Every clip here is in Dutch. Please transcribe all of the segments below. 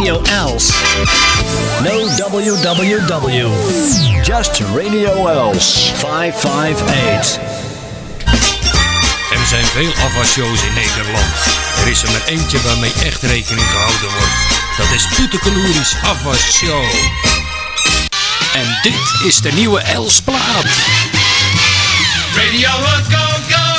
Radio Els. No www. Just Radio Els 558. Er zijn veel afwasshows in Nederland. Er is er maar eentje waarmee echt rekening gehouden wordt. Dat is Poetekeloeris Afwasshow. En dit is de nieuwe Elsplaat. Radio Rock, go, go!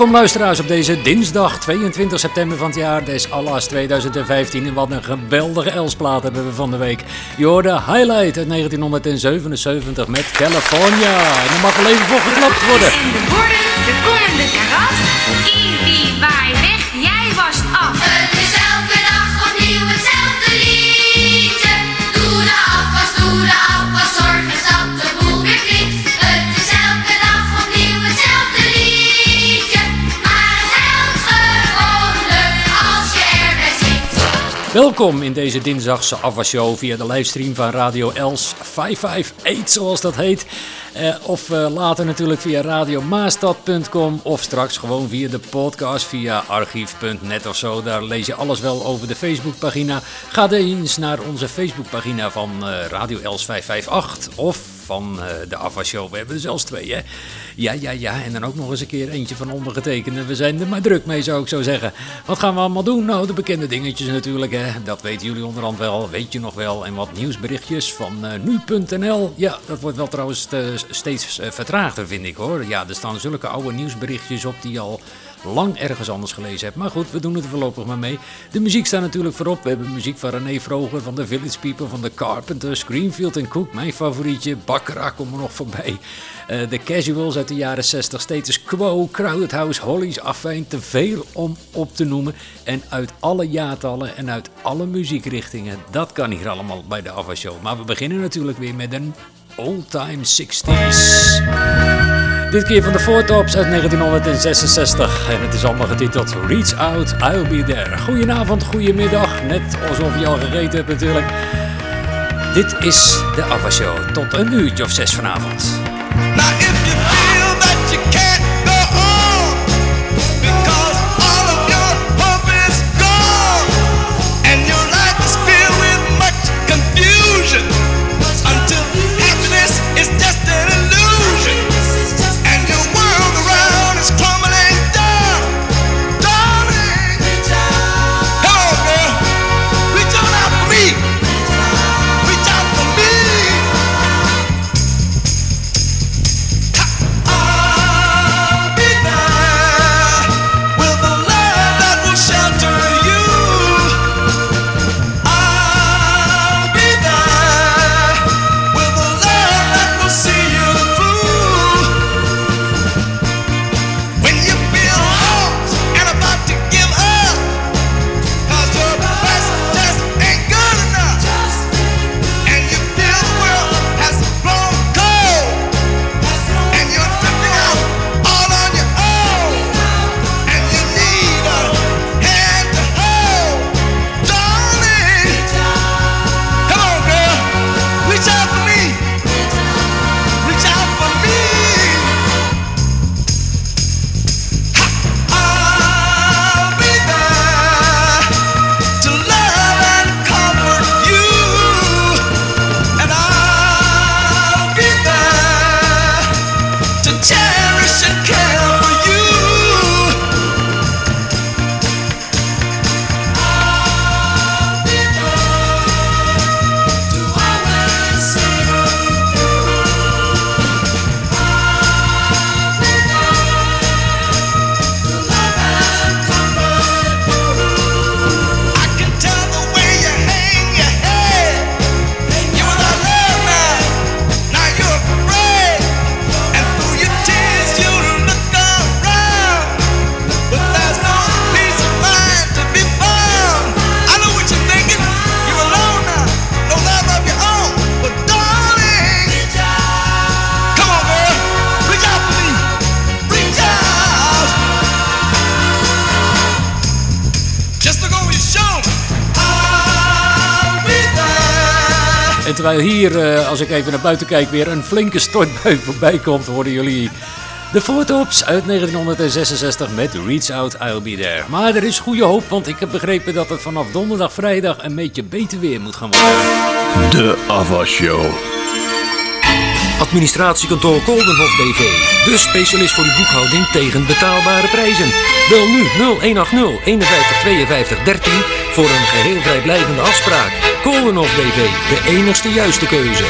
Welkom luisteraars op deze dinsdag 22 september van het jaar des Allahs 2015. En wat een geweldige Elsplaat hebben we van de week. Je hoorde Highlight uit 1977 met California. En er mag wel even voor geklapt worden. En de borden, de komende karat. Ibi, Welkom in deze dinsdagse afwasshow via de livestream van Radio Els 558, zoals dat heet. Eh, of eh, later natuurlijk via radiomaastad.com of straks gewoon via de podcast via archief.net of zo. Daar lees je alles wel over de Facebookpagina. Ga eens naar onze Facebookpagina van eh, Radio Els 558 of van eh, de afwasshow. We hebben er zelfs twee, hè? Ja, ja, ja. En dan ook nog eens een keer eentje van ondergetekende. We zijn er maar druk mee, zou ik zo zeggen. Wat gaan we allemaal doen? Nou, de bekende dingetjes natuurlijk, hè. Dat weten jullie onderhand wel, weet je nog wel. En wat nieuwsberichtjes van eh, nu.nl. Ja, dat wordt wel trouwens eh, steeds vertraagder, vind ik, hoor. Ja, er staan zulke oude nieuwsberichtjes op die al lang ergens anders gelezen heb. Maar goed, we doen het voorlopig maar mee. De muziek staat natuurlijk voorop. We hebben muziek van René Vroger, van The Village People, van The Carpenters, Greenfield en Cook, mijn favorietje. Baccarat komt er nog voorbij. Eh, de Casuals uit de jaren 60, Status Quo, Crowded House, Hollies, afijn, te veel om op te noemen. En uit alle jaartallen en uit alle muziekrichtingen. Dat kan hier allemaal bij de Ava Show. Maar we beginnen natuurlijk weer met een old-time 60s. Dit keer van de Four Tops uit 1966. En het is allemaal getiteld Reach Out, I'll Be There. Goedenavond, goedemiddag. Net alsof je al gegeten hebt natuurlijk. Dit is de Ava Show. Tot een uurtje of zes vanavond. Terwijl hier, eh, als ik even naar buiten kijk, weer een flinke stortbui voorbij komt, horen jullie de Voortops uit 1966 met Reach Out, I'll Be There. Maar er is goede hoop, want ik heb begrepen dat het vanaf donderdag, vrijdag een beetje beter weer moet gaan worden. De Ava Show. Administratiekantoor Koldenhof BV. De specialist voor uw boekhouding tegen betaalbare prijzen. Bel nu 0180 51 52 13 voor een geheel vrijblijvende afspraak. Koldenhof BV, de enigste juiste keuze.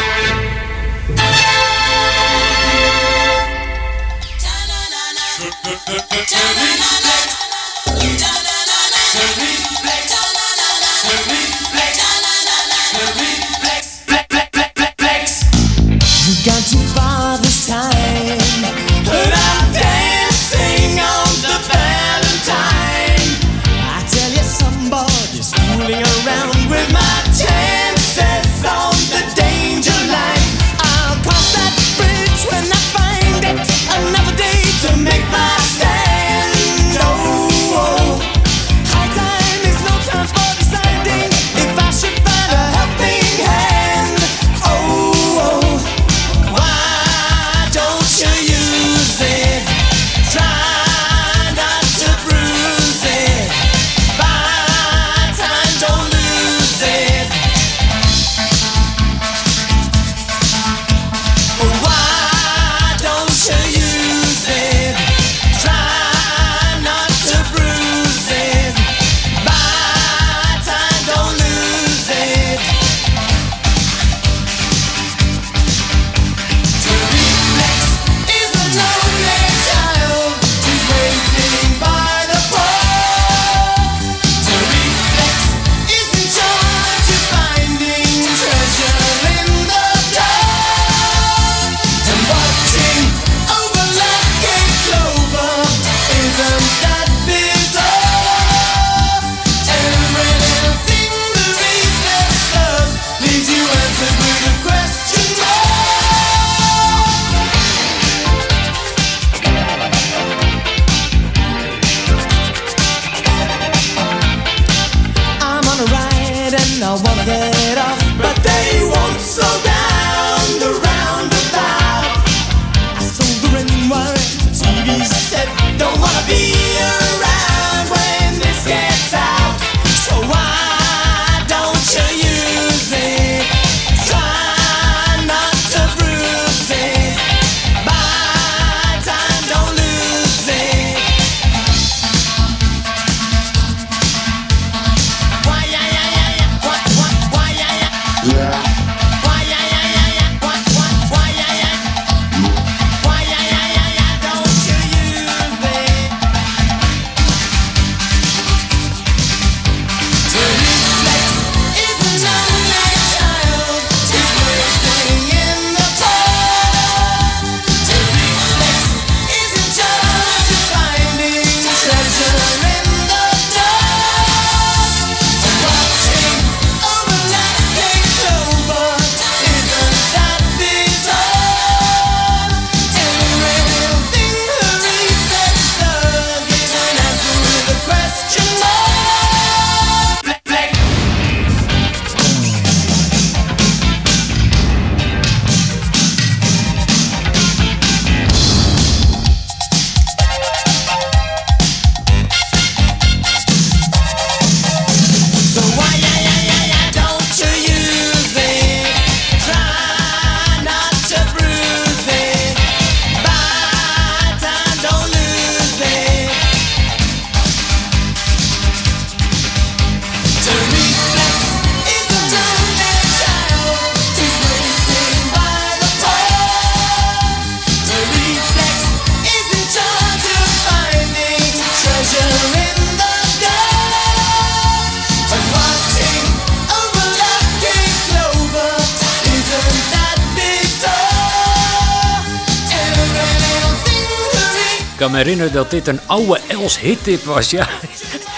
Dat dit een oude Els hittip was. Ja,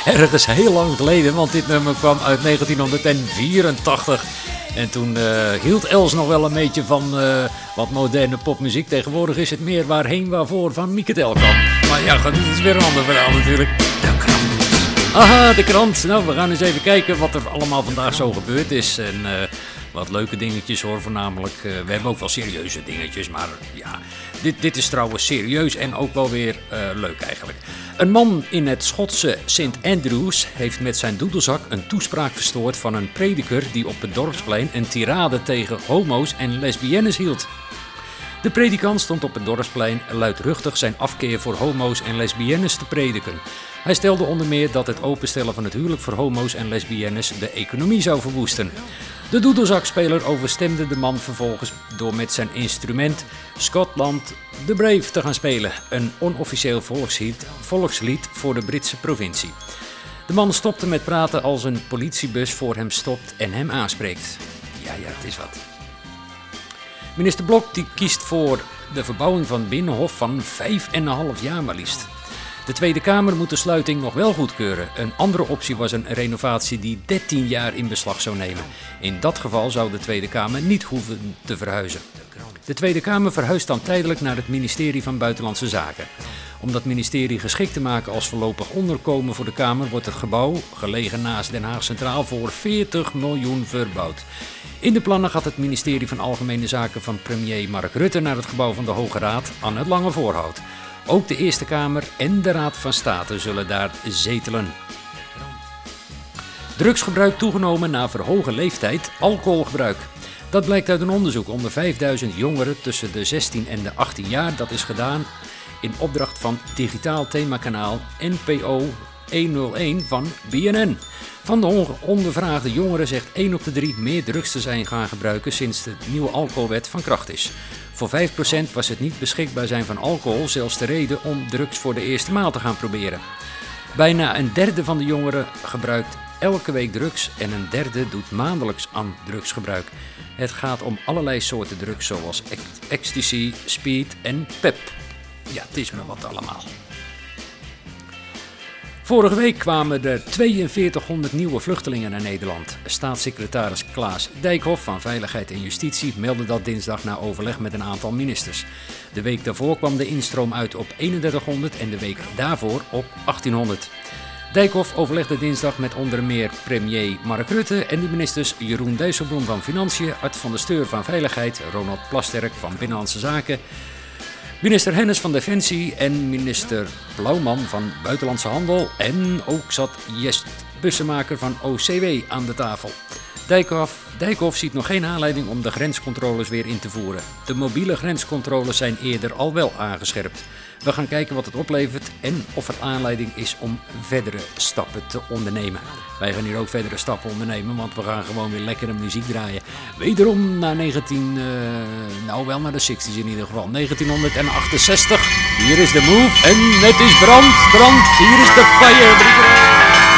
ergens heel lang geleden, want dit nummer kwam uit 1984. En toen eh, hield Els nog wel een beetje van eh, wat moderne popmuziek. Tegenwoordig is het meer waarheen waarvoor van Mieke Telkamp. Maar ja, dit is weer een ander verhaal natuurlijk. De krant. Aha, de krant. Nou, we gaan eens even kijken wat er allemaal vandaag zo gebeurd is. En eh, wat leuke dingetjes hoor, voornamelijk. eh, we hebben ook wel serieuze dingetjes, maar ja, dit, dit is trouwens serieus en ook wel weer eh, leuk eigenlijk. Een man in het Schotse St. Andrews heeft met zijn doedelzak een toespraak verstoord van een prediker die op het dorpsplein een tirade tegen homo's en lesbiennes hield. De predikant stond op het dorpsplein luidruchtig zijn afkeer voor homo's en lesbiennes te prediken. Hij stelde onder meer dat het openstellen van het huwelijk voor homo's en lesbiennes de economie zou verwoesten. De doedelzakspeler overstemde de man vervolgens door met zijn instrument Scotland the Brave te gaan spelen, een onofficieel volkslied, volkslied voor de Britse provincie. De man stopte met praten als een politiebus voor hem stopt en hem aanspreekt. Ja, ja, het is wat. Minister Blok die kiest voor de verbouwing van Binnenhof van 5,5 jaar maar liefst. De Tweede Kamer moet de sluiting nog wel goedkeuren. Een andere optie was een renovatie die 13 jaar in beslag zou nemen. In dat geval zou de Tweede Kamer niet hoeven te verhuizen. De Tweede Kamer verhuist dan tijdelijk naar het ministerie van Buitenlandse Zaken. Om dat ministerie geschikt te maken als voorlopig onderkomen voor de Kamer wordt het gebouw, gelegen naast Den Haag Centraal, voor 40 miljoen verbouwd. In de plannen gaat het ministerie van Algemene Zaken van premier Mark Rutte naar het gebouw van de Hoge Raad aan het Lange Voorhout. Ook de Eerste Kamer en de Raad van State zullen daar zetelen. Drugsgebruik toegenomen na verhogen leeftijd, alcoholgebruik. Dat blijkt uit een onderzoek onder 5000 jongeren tussen de 16 en de 18 jaar. Dat is gedaan in opdracht van digitaal themakanaal NPO 101 van BNN. Van de on- ondervraagde jongeren zegt 1 op de 3 meer drugs te zijn gaan gebruiken sinds de nieuwe alcoholwet van kracht is. Voor 5% was het niet beschikbaar zijn van alcohol zelfs de reden om drugs voor de eerste maal te gaan proberen. Bijna een derde van de jongeren gebruikt elke week drugs en een derde doet maandelijks aan drugsgebruik. Het gaat om allerlei soorten drugs zoals ec- ecstasy, speed en pep. Ja, het is me wat allemaal. Vorige week kwamen er 4200 nieuwe vluchtelingen naar Nederland. Staatssecretaris Klaas Dijkhoff van Veiligheid en Justitie meldde dat dinsdag na overleg met een aantal ministers. De week daarvoor kwam de instroom uit op 3100 en de week daarvoor op 1800. Dijkhoff overlegde dinsdag met onder meer premier Mark Rutte en de ministers Jeroen Dijsselbloem van Financiën, Art van der Steur van Veiligheid, Ronald Plasterk van Binnenlandse Zaken, Minister Hennis van Defensie en minister Blauwman van Buitenlandse Handel. En ook zat Jest Bussemaker van OCW aan de tafel. Dijkhoff, Dijkhoff ziet nog geen aanleiding om de grenscontroles weer in te voeren. De mobiele grenscontroles zijn eerder al wel aangescherpt. We gaan kijken wat het oplevert en of er aanleiding is om verdere stappen te ondernemen. Wij gaan hier ook verdere stappen ondernemen, want we gaan gewoon weer lekkere muziek draaien. Wederom naar 19, eh, nou wel naar de 60s in ieder geval, 1968. Hier is de move en het is brand, brand, hier is de fire.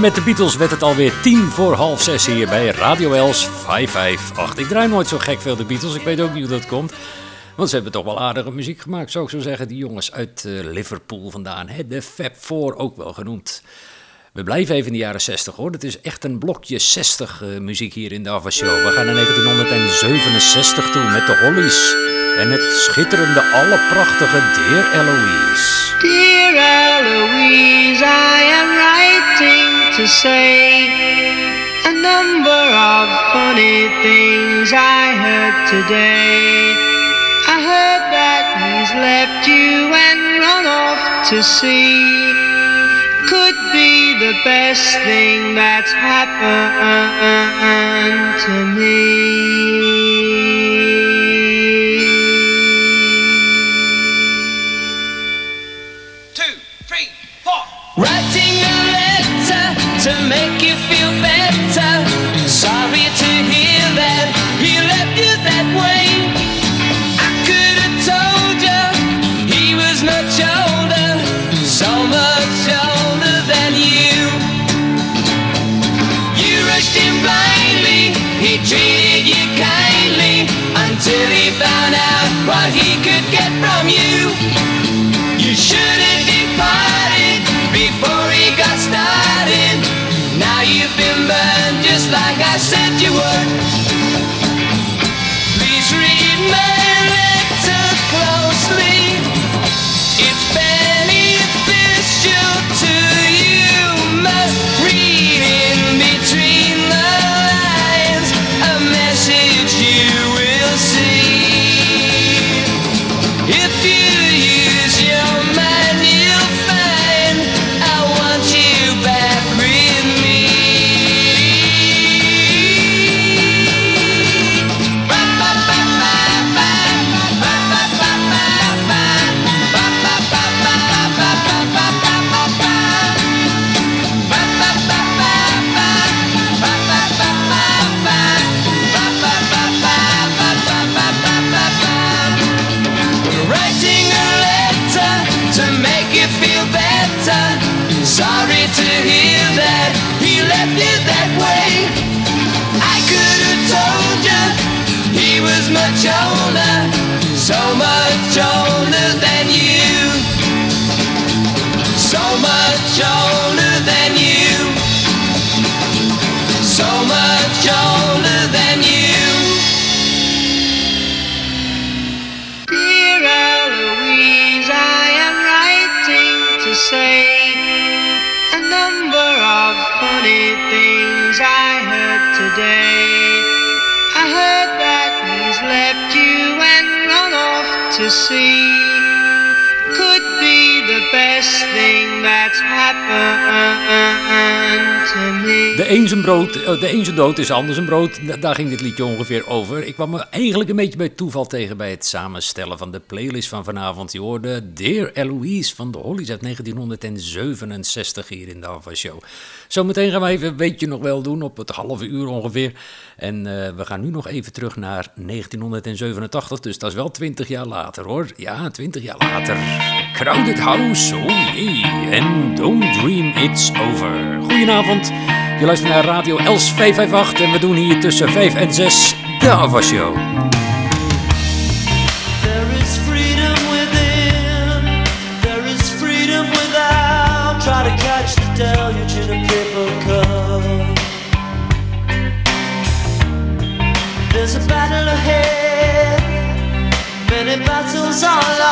Met de Beatles werd het alweer tien voor half zes hier bij Radio Els 558. Ik draai nooit zo gek veel de Beatles, ik weet ook niet hoe dat komt. Want ze hebben toch wel aardige muziek gemaakt, zou ik zo zeggen. Die jongens uit eh, Liverpool vandaan, hè? de Fab Four ook wel genoemd. We blijven even in de jaren 60 hoor. Het is echt een blokje 60 eh, muziek hier in de Ava Show. We gaan naar 1967 toe met de Hollies. En het schitterende, allerprachtige Dear Eloise. Dear Eloise, I am writing to say a number of funny things I heard today. I heard that he's left you and run off to sea. Could be the best thing that's happened to me. Two, that's happened to me. De een brood, eh, de een dood is anders een brood. Da- Daar ging dit liedje ongeveer over. Ik kwam me eigenlijk een beetje bij toeval tegen bij het samenstellen van de playlist van vanavond. Je hoorde Dear Eloise van de Hollies uit 1967 hier in de Alpha Show. Zometeen gaan we even Weet je nog wel doen op het halve uur ongeveer. En eh, we gaan nu nog even terug naar 1987, dus dat is wel 20 jaar later hoor. Ja, 20 jaar later. Crowded House, oh jee. En Don't Dream It's Over. Goedenavond, je luistert naar Radio Els 558 en we doen hier tussen 5 en 6 de Ava Show. There's a battle ahead, many battles are lost,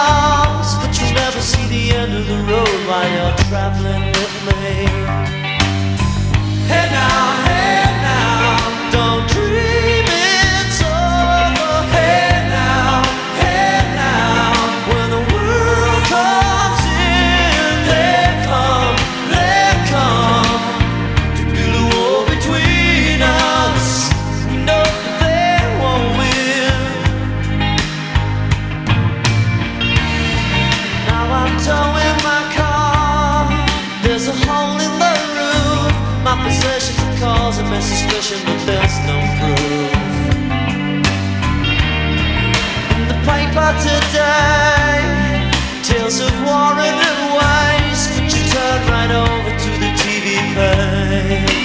But you turn right over to the TV pie?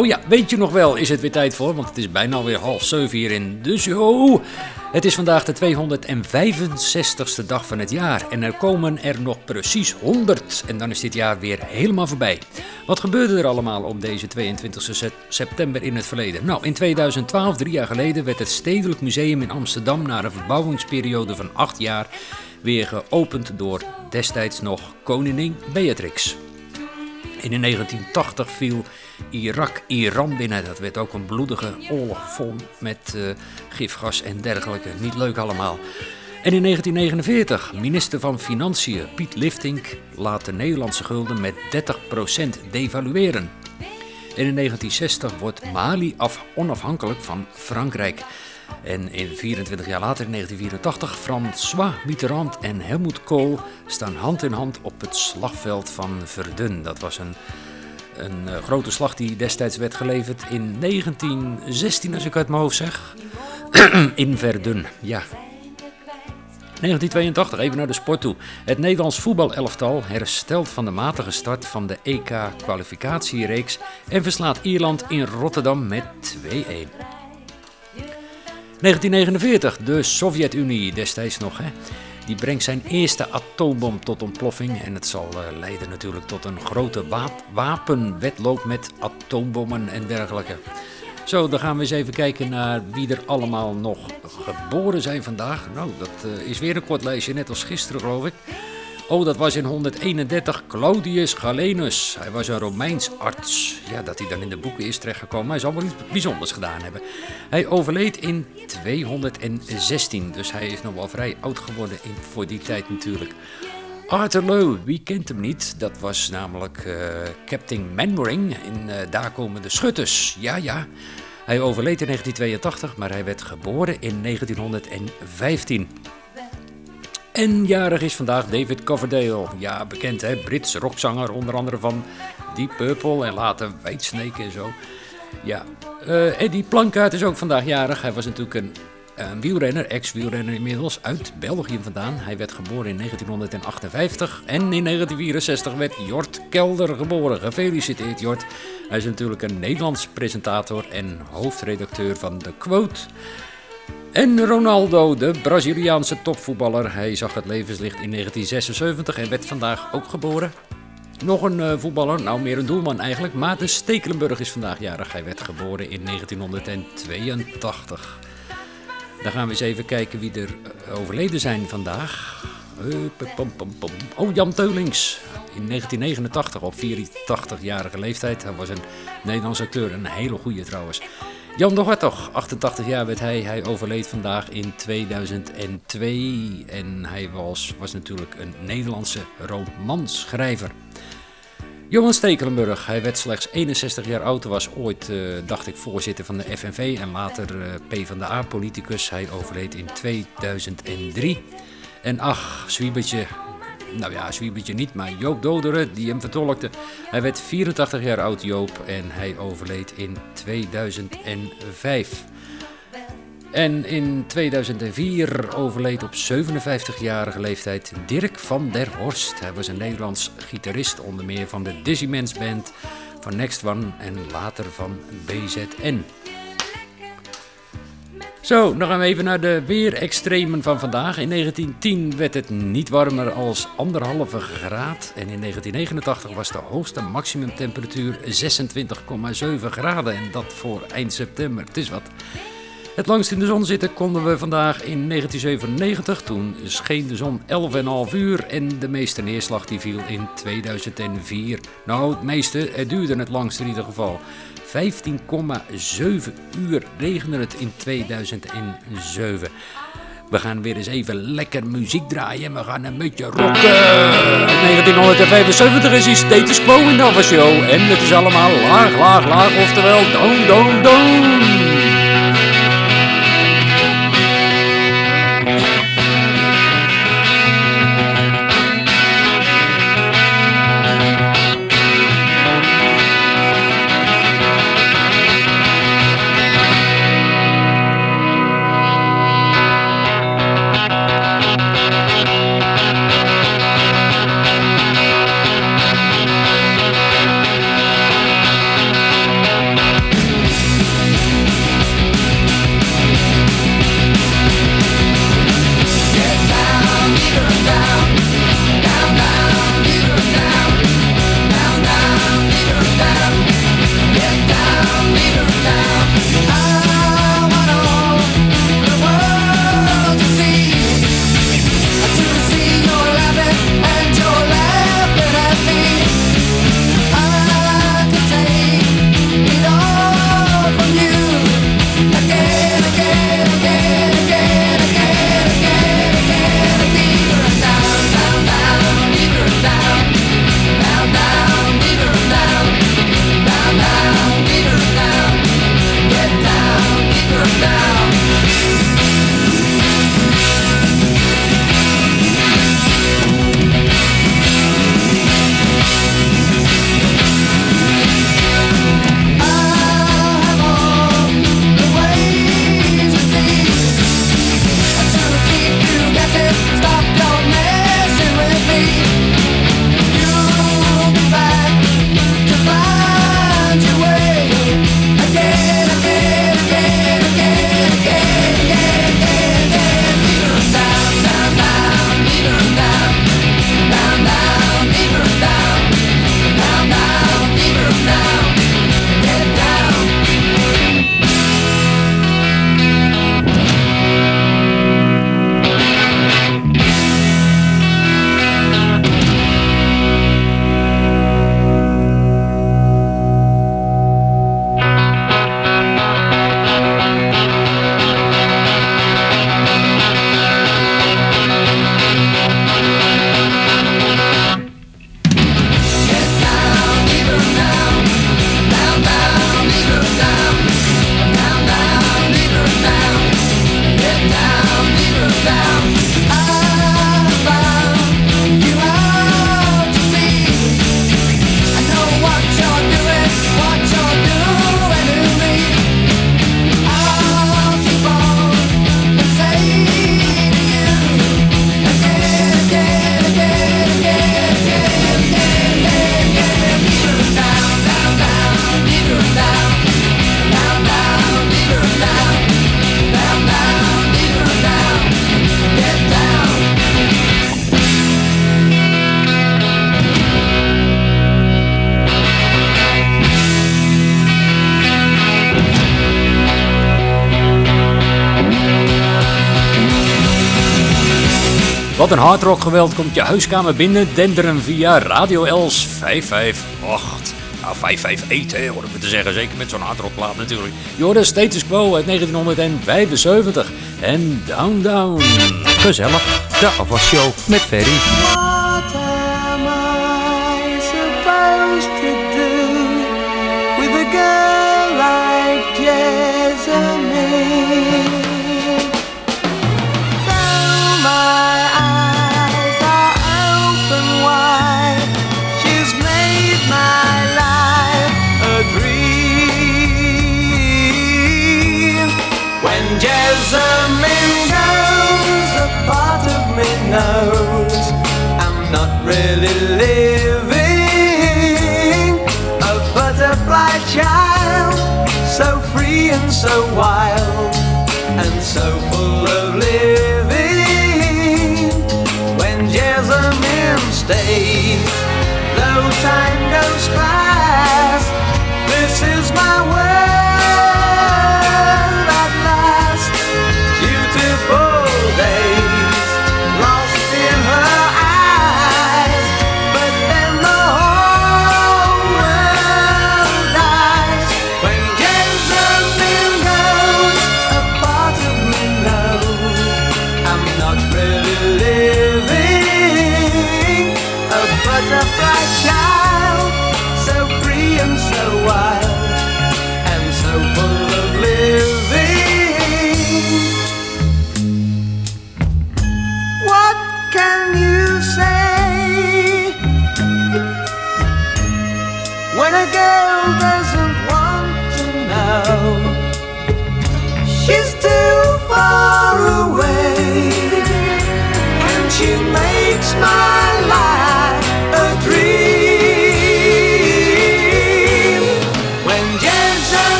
Oh ja, weet je nog wel, is het weer tijd voor, want het is bijna weer half zeven hier in de. Het is vandaag de 265ste dag van het jaar en er komen er nog precies 100. En dan is dit jaar weer helemaal voorbij. Wat gebeurde er allemaal op deze 22 sep- september in het verleden? Nou, in 2012, drie jaar geleden, werd het Stedelijk Museum in Amsterdam na een verbouwingsperiode van acht jaar weer geopend door destijds nog koningin Beatrix. In 1980 viel Irak Iran binnen. Dat werd ook een bloedige oorlog vol met eh, gifgas en dergelijke. Niet leuk allemaal. En in 1949, minister van Financiën Piet Liftink laat de Nederlandse gulden met 30% devalueren. En in 1960 wordt Mali af onafhankelijk van Frankrijk. En in 24 jaar later, in 1984, François Mitterrand en Helmut Kohl staan hand in hand op het slagveld van Verdun. Dat was een, een eh, grote slag die destijds werd geleverd in 1916, als ik uit mijn hoofd zeg. in Verdun, ja. 1982, even naar de sport toe. Het Nederlands voetbalelftal herstelt van de matige start van de EK-kwalificatiereeks en verslaat Ierland in Rotterdam met 2-1. 1949, de Sovjet-Unie destijds nog, hè. Die brengt zijn eerste atoombom tot ontploffing en het zal eh, leiden natuurlijk tot een grote wa- wapenwedloop met atoombommen en dergelijke. Zo, dan gaan we eens even kijken naar wie er allemaal nog geboren zijn vandaag. Nou, dat eh, is weer een kort lijstje, net als gisteren geloof ik. Oh, dat was in 131 Claudius Galenus. Hij was een Romeins arts. Ja, dat hij dan in de boeken is terechtgekomen. Hij zal wel iets bijzonders gedaan hebben. Hij overleed in 216, dus hij is nog wel vrij oud geworden in, voor die tijd natuurlijk. Arthur Lowe, wie kent hem niet? Dat was namelijk eh, Captain Manwaring in eh, Daar komen de schutters. Ja, ja. Hij overleed in 1982, maar hij werd geboren in 1915. En jarig is vandaag David Coverdale. Ja, bekend hè, Brits rockzanger, onder andere van Deep Purple en later Whitesnake en zo. Ja, eh Eddie Plankaart is ook vandaag jarig. Hij was natuurlijk een, een wielrenner, ex-wielrenner inmiddels, uit België vandaan. Hij werd geboren in 1958 en in 1964 werd Jort Kelder geboren. Gefeliciteerd Jort. Hij is natuurlijk een Nederlands presentator en hoofdredacteur van The Quote. En Ronaldo, de Braziliaanse topvoetballer. Hij zag het levenslicht in 1976 en werd vandaag ook geboren. Nog een eh, voetballer, nou meer een doelman eigenlijk. Maarten Stekelenburg is vandaag jarig. Hij werd geboren in 1982. Dan gaan we eens even kijken wie er eh, overleden zijn vandaag. Oh, Jan Teulings. In 1989, op 84-jarige leeftijd. Hij was een Nederlands acteur, een hele goede trouwens. Jan de Hartog, 88 jaar werd hij. Hij overleed vandaag in 2002. En hij was, was natuurlijk een Nederlandse romanschrijver. Johan Stekelenburg, hij werd slechts 61 jaar oud, was ooit, eh, dacht ik, voorzitter van de FNV en later eh PvdA-politicus. Hij overleed in 2003. En ach, Zwiebertje, nou ja, Zwiebertje niet, maar Joop Doderen, die hem vertolkte. Hij werd 84 jaar oud, Joop, en hij overleed in 2005. En in 2004 overleed op 57-jarige leeftijd Dirk van der Horst. Hij was een Nederlands gitarist, onder meer van de Dizzy Mans Band, van Next One en later van BZN. Zo, nog gaan we even naar de weerextremen van vandaag. In 1910 werd het niet warmer als anderhalve graad. En in 1989 was de hoogste maximumtemperatuur 26,7 graden. En dat voor eind september. Het is wat. Het langst in de zon zitten konden we vandaag in 1997. Toen scheen de zon 11,5 uur en de meeste neerslag die viel in 2004. Nou, het meeste, het duurde het langst in ieder geval. 15,7 uur regende het in 2007. We gaan weer eens even lekker muziek draaien. We gaan een beetje rocken. 1975 is die status quo in de Show. En het is allemaal laag, laag, laag. Oftewel, down, down, down. Wat een hardrock geweld komt je huiskamer binnen denderen via Radio Els 558. Nou, 558 hè, hoor ik te zeggen. Zeker met zo'n hardrockplaat natuurlijk. Je hoorde Status Quo uit 1975. En Down Down. Gezellig. De afwasshow met Ferry.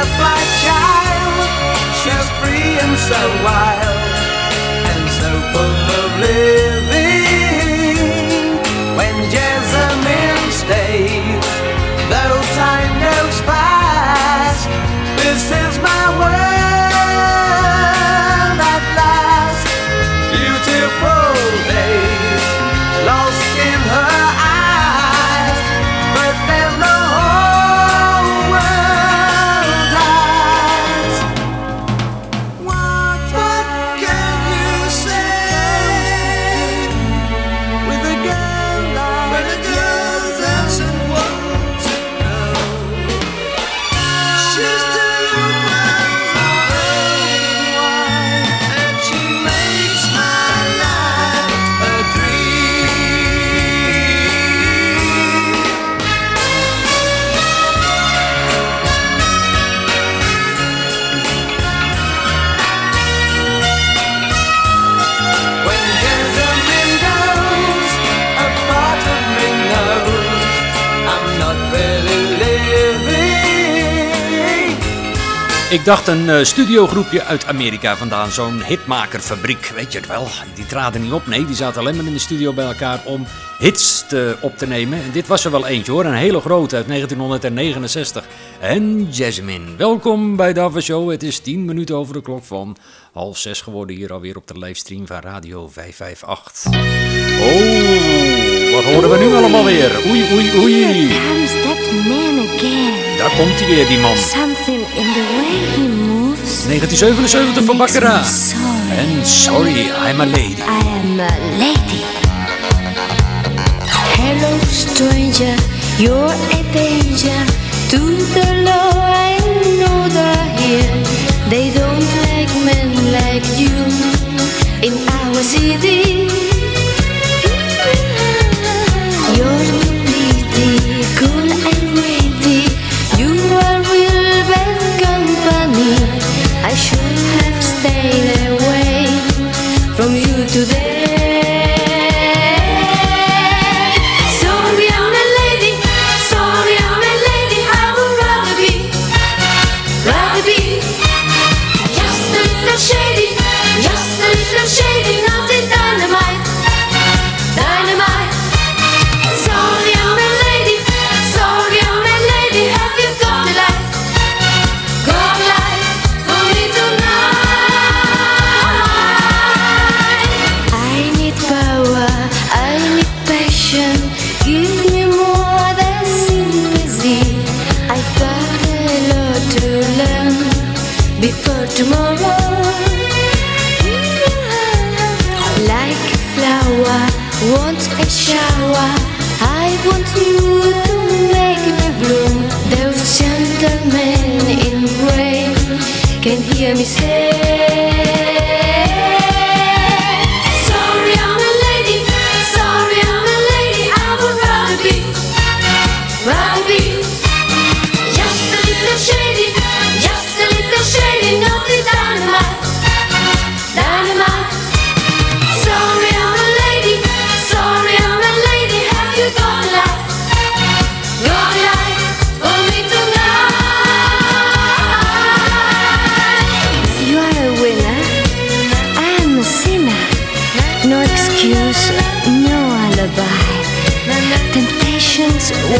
up my child. She's free and so wild and so full of living. Ik dacht een eh, studiogroepje uit Amerika vandaan, zo'n hitmakerfabriek, weet je het wel. Die traden niet op, nee, die zaten alleen maar in de studio bij elkaar om hits te, op te nemen. En dit was er wel eentje hoor, een hele grote uit 1969. En Jasmine, welkom bij de Show. Het is 10 minuten over de klok van half zes geworden hier alweer op de livestream van Radio 558. Oh, wat horen we nu allemaal weer? Oei, oei, oei. Here comes that man again. Daar komt hij weer, die man. Something in the 1977 van Baccarat. En Sorry, I'm a Lady. I am a lady. Hello stranger, you're a danger to the law know the here. They don't like men like you in our city.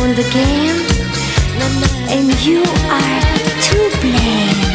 In the game, and you are to blame.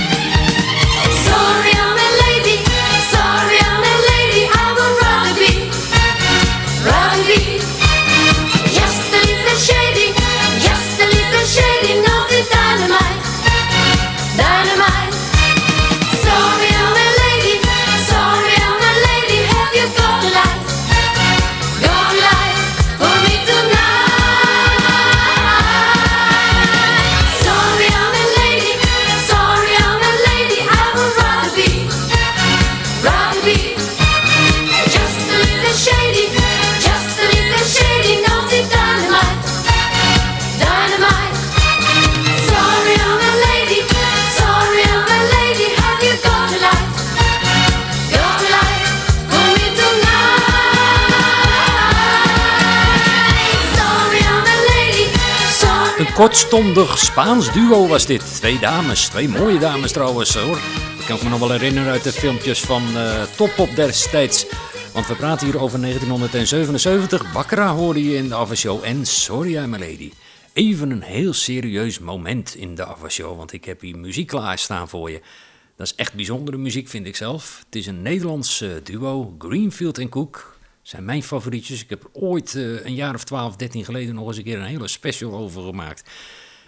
Kortstondig Spaans duo was dit. Twee dames, twee mooie dames trouwens hoor. Dat kan ik me nog wel herinneren uit de filmpjes van eh Top Op destijds. Want we praten hier over 1977. Baccarat hoorde je in de Avashow en Sorry a Lady. Even een heel serieus moment in de Avashow, want ik heb hier muziek klaarstaan voor je. Dat is echt bijzondere muziek, vind ik zelf. Het is een Nederlands eh, duo, Greenfield en Cook. Zijn mijn favorietjes. Ik heb ooit eh, een jaar of 12, 13 geleden nog eens een keer een hele special over gemaakt.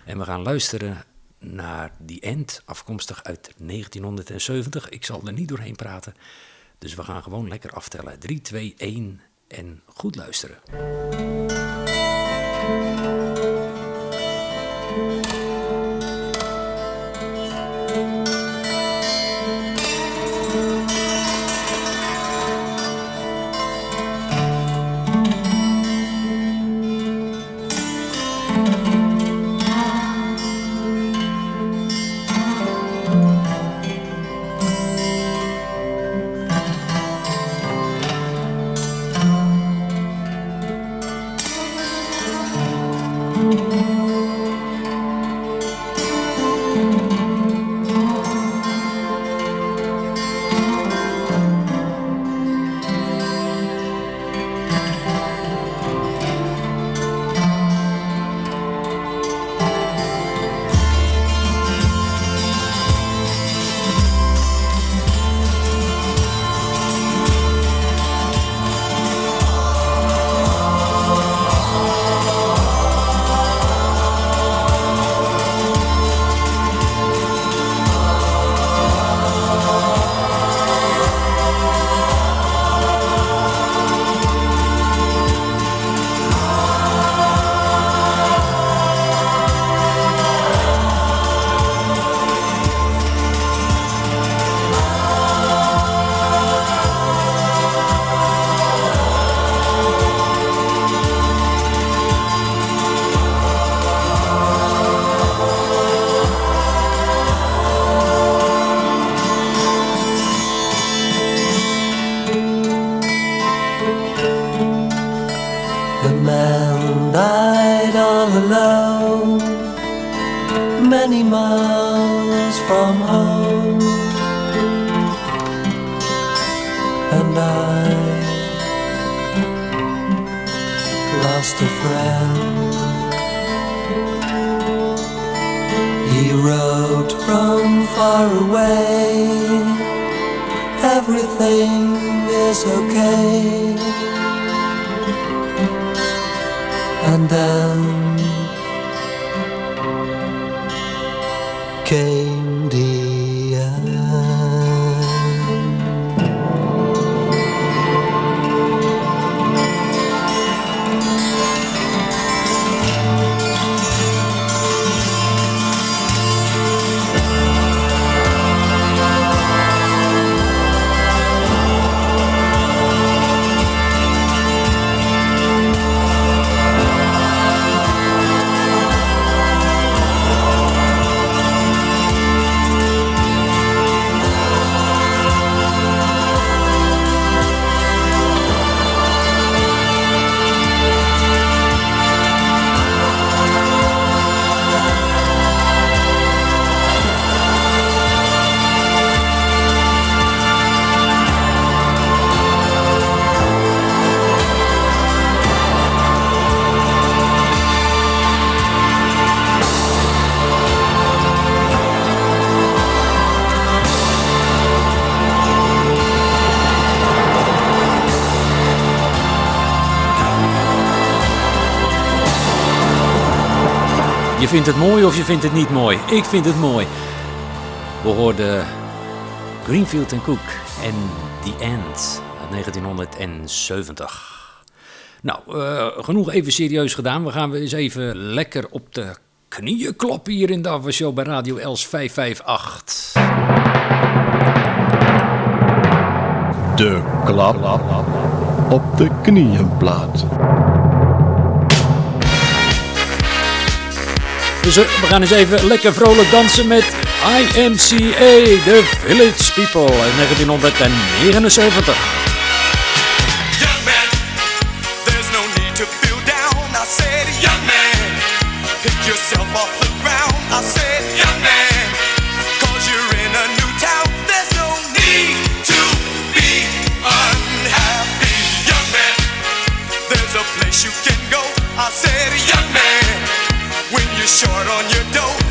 En we gaan luisteren naar The End, afkomstig uit 1970. Ik zal er niet doorheen praten. Dus we gaan gewoon lekker aftellen. 3, 2, 1 en goed luisteren. Far away, everything is okay. And then vindt het mooi of je vindt het niet mooi. Ik vind het mooi. We hoorden Greenfield en Cook en The End uit 1970. Nou, eh, genoeg even serieus gedaan. We gaan eens even lekker op de knieën kloppen hier in de Show bij Radio Els 558. De klap op de knieënplaat. Dus we gaan eens even lekker vrolijk dansen met IMCA, The Village People uit 1979. Young man, there's no need to feel down. I said, young man, pick yourself the ground. I said, you can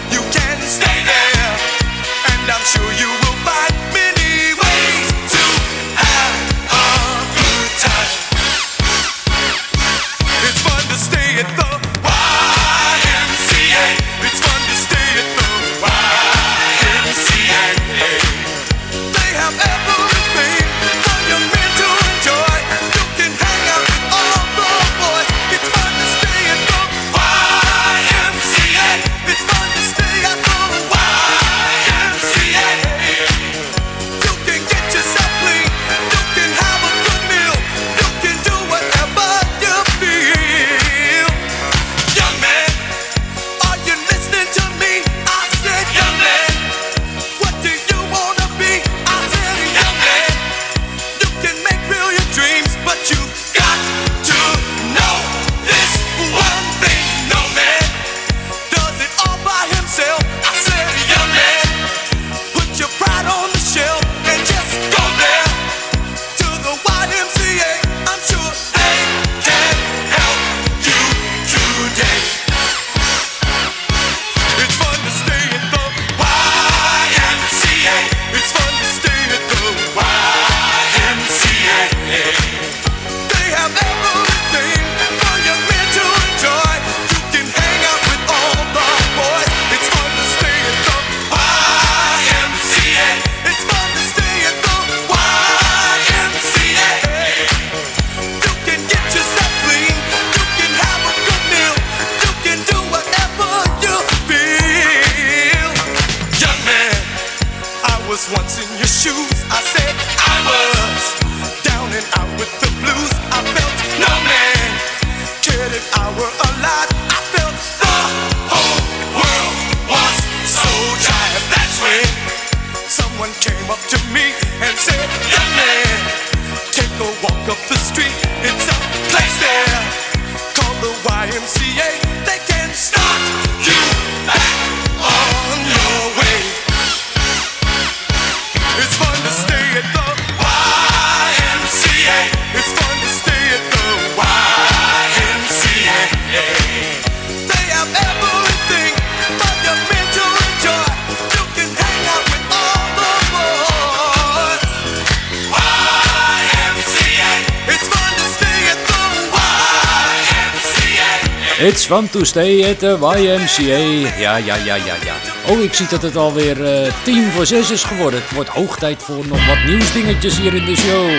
To stay at the YMCA. Ja, ja, ja, ja, ja. Oh, ik zie dat het alweer eh tien voor zes is geworden. Het wordt hoog tijd voor nog wat nieuwsdingetjes hier in de show.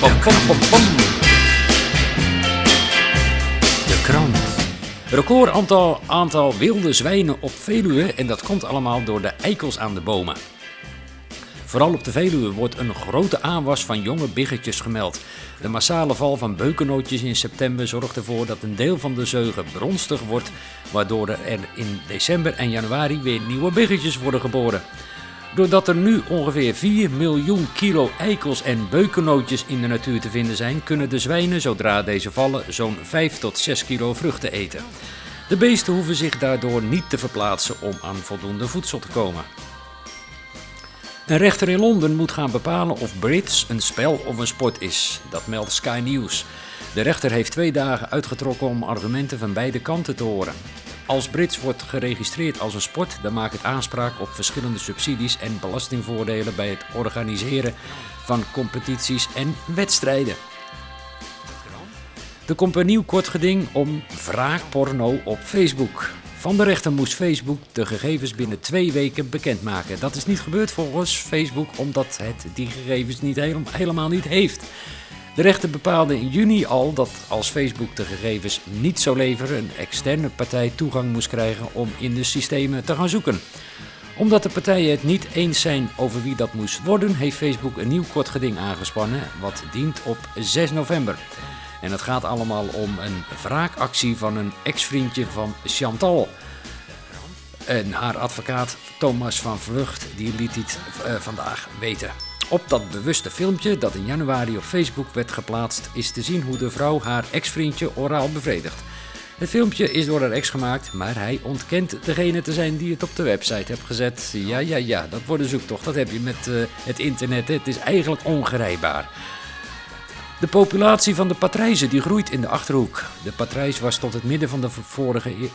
Pam, pam, pam, pam. De krant. Record aantal, aantal wilde zwijnen op Veluwe en dat komt allemaal door de eikels aan de bomen. Vooral op de Veluwe wordt een grote aanwas van jonge biggetjes gemeld. De massale val van beukennootjes in september zorgt ervoor dat een deel van de zeugen bronstig wordt, waardoor er in december en januari weer nieuwe biggetjes worden geboren. Doordat er nu ongeveer 4 miljoen kilo eikels en beukennootjes in de natuur te vinden zijn, kunnen de zwijnen, zodra deze vallen, zo'n 5 tot 6 kilo vruchten eten. De beesten hoeven zich daardoor niet te verplaatsen om aan voldoende voedsel te komen. Een rechter in Londen moet gaan bepalen of bridge een spel of een sport is. Dat meldt Sky News. De rechter heeft twee dagen uitgetrokken om argumenten van beide kanten te horen. Als bridge wordt geregistreerd als een sport, dan maakt het aanspraak op verschillende subsidies en belastingvoordelen bij het organiseren van competities en wedstrijden. Er komt een nieuw kort geding om wraakporno op Facebook. Van de rechter moest Facebook de gegevens binnen twee weken bekendmaken. Dat is niet gebeurd volgens Facebook omdat het die gegevens niet helem- helemaal niet heeft. De rechter bepaalde in juni al dat als Facebook de gegevens niet zou leveren, een externe partij toegang moest krijgen om in de systemen te gaan zoeken. Omdat de partijen het niet eens zijn over wie dat moest worden, heeft Facebook een nieuw kort geding aangespannen, wat dient op 6 november. En het gaat allemaal om een wraakactie van een ex-vriendje van Chantal. En haar advocaat Thomas van Vlucht die liet dit eh, vandaag weten. Op dat bewuste filmpje dat in januari op Facebook werd geplaatst is te zien hoe de vrouw haar ex-vriendje oraal bevredigt. Het filmpje is door haar ex gemaakt, maar hij ontkent degene te zijn die het op de website heeft gezet. Ja, ja, ja, dat wordt een zoektocht. Dat heb je met eh, het internet. Het is eigenlijk ongerijbaar. De populatie van de patrijzen die groeit in de Achterhoek. De patrijs was tot het midden van de vorige, e-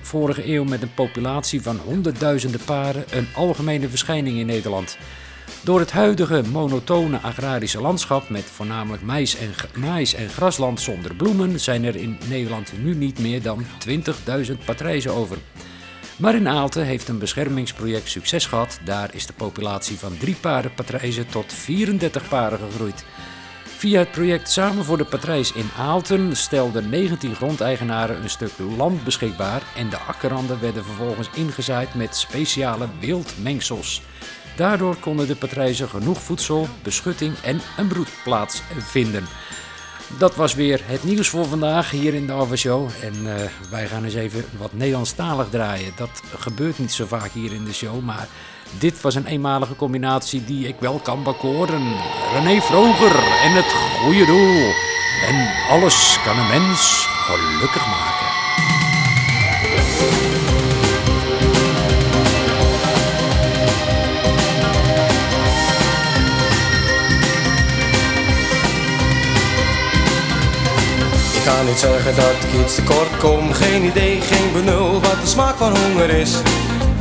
vorige eeuw met een populatie van honderdduizenden paren een algemene verschijning in Nederland. Door het huidige monotone agrarische landschap met voornamelijk mais en, mais en grasland zonder bloemen zijn er in Nederland nu niet meer dan 20.000 patrijzen over. Maar in Aalten heeft een beschermingsproject succes gehad. Daar is de populatie van drie paren patrijzen tot 34 paren gegroeid. Via het project Samen voor de Patrijs in Aalten stelden 19 grondeigenaren een stuk land beschikbaar en de akkerranden werden vervolgens ingezaaid met speciale wildmengsels. Daardoor konden de patrijzen genoeg voedsel, beschutting en een broedplaats vinden. Dat was weer het nieuws voor vandaag hier in de Alva Show. En eh, wij gaan eens even wat Nederlandstalig draaien. Dat gebeurt niet zo vaak hier in de show, maar dit was een eenmalige combinatie die ik wel kan bekoren. René Vroger en het goede doel. En alles kan een mens gelukkig maken. Ik ga niet zeggen dat ik iets tekort kom Geen idee, geen benul wat de smaak van honger is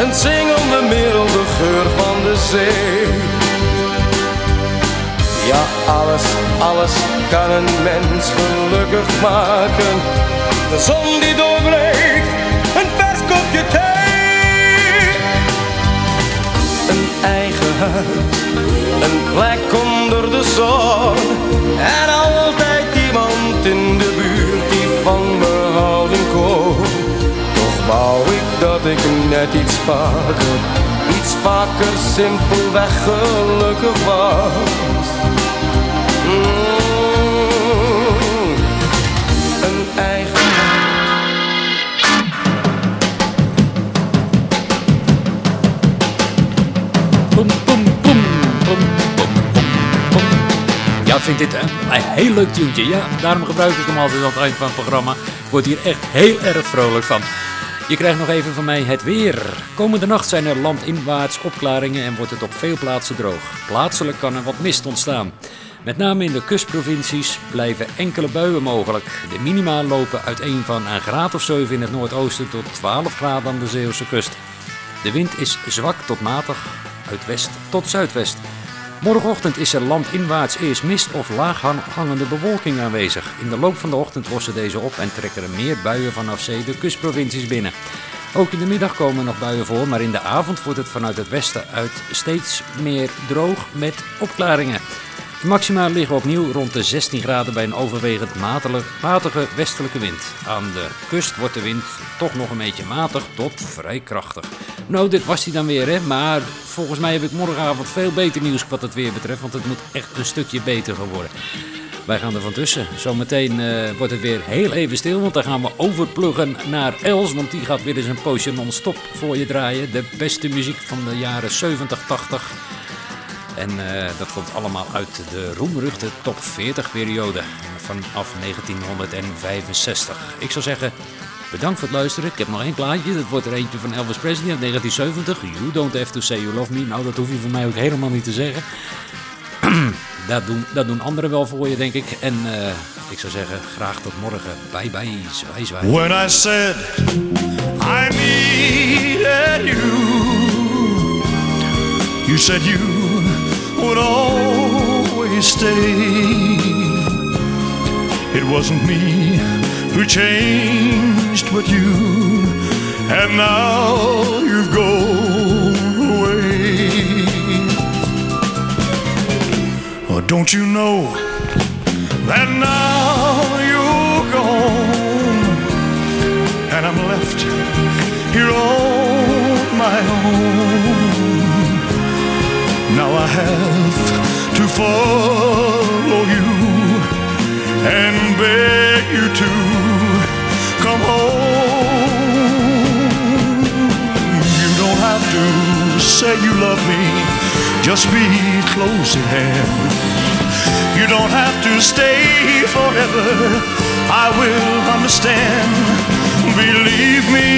Een zingende merel, de geur van de zee. Ja, alles, alles kan een mens gelukkig maken. De zon die doorbreekt, een vers kopje thee. Een eigen huis, een plek onder de zon. En altijd iemand in de buurt die van me houden kon. Wou ik dat ik net iets vaker, iets vaker simpelweg gelukkig was. Mm, een eigen boem, boem. Ja, ik vind dit een, heel leuk tuentje. Ja, daarom gebruik ik hem altijd aan het eind van het programma. Word hier echt heel erg vrolijk van. Je krijgt nog even van mij het weer. Komende nacht zijn er landinwaarts opklaringen en wordt het op veel plaatsen droog. Plaatselijk kan er wat mist ontstaan. Met name in de kustprovincies blijven enkele buien mogelijk. De minima lopen uiteen van een graad of 7 in het noordoosten tot 12 graden aan de Zeeuwse kust. De wind is zwak tot matig, uit west tot zuidwest. Morgenochtend is er landinwaarts eerst mist of laaghangende bewolking aanwezig. In de loop van de ochtend lossen deze op en trekken er meer buien vanaf zee de kustprovincies binnen. Ook in de middag komen nog buien voor, maar in de avond wordt het vanuit het westen uit steeds meer droog met opklaringen. De maxima liggen opnieuw rond de 16 graden bij een overwegend matige westelijke wind. Aan de kust wordt de wind toch nog een beetje matig tot vrij krachtig. Nou, dit was hij dan weer, hè? Maar volgens mij heb ik morgenavond veel beter nieuws wat het weer betreft, want het moet echt een stukje beter gaan worden. Wij gaan er van tussen. Zometeen eh, wordt het weer heel even stil, want dan gaan we overpluggen naar Els, want die gaat weer eens een poosje non-stop voor je draaien. De beste muziek van de jaren 70, 80. En eh, dat komt allemaal uit de roemruchte top 40 periode vanaf 1965. Ik zou zeggen, bedankt voor het luisteren. Ik heb nog één plaatje. Dat wordt er eentje van Elvis Presley uit 1970. You don't have to say you love me. Nou, dat hoef je van mij ook helemaal niet te zeggen. dat, doen, dat doen anderen wel voor je, denk ik. En eh, ik zou zeggen, graag tot morgen. Bye bye, zwaai. When I said I needed you, you said you would always stay. It wasn't me who changed, but you, and now you've gone away. Oh, don't you know that now you're gone? and I'm left here on my own. Now I have to follow you and beg you to come home. You don't have to say you love me, just be close at hand. You don't have to stay forever. I will understand. Believe me,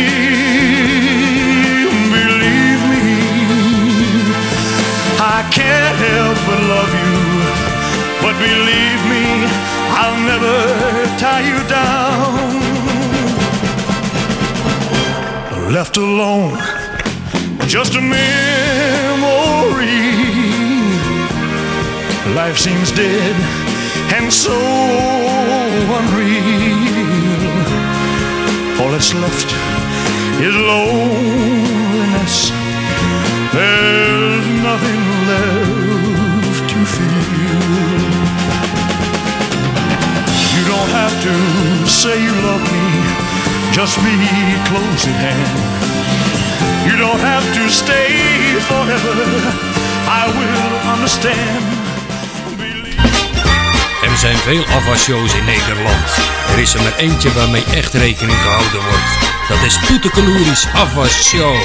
I can't help but love you. But believe me, I'll never tie you down. Left alone, just a memory. Life seems dead and so unreal. All that's left is loneliness. There's nothing left to feel. You don't have to say you love me, just be close at hand. You don't have to stay forever. I will understand. Er zijn veel afwasshows in Nederland. Er is er maar eentje waarmee echt rekening gehouden wordt. Dat is Poetekeloeris Afwasshow.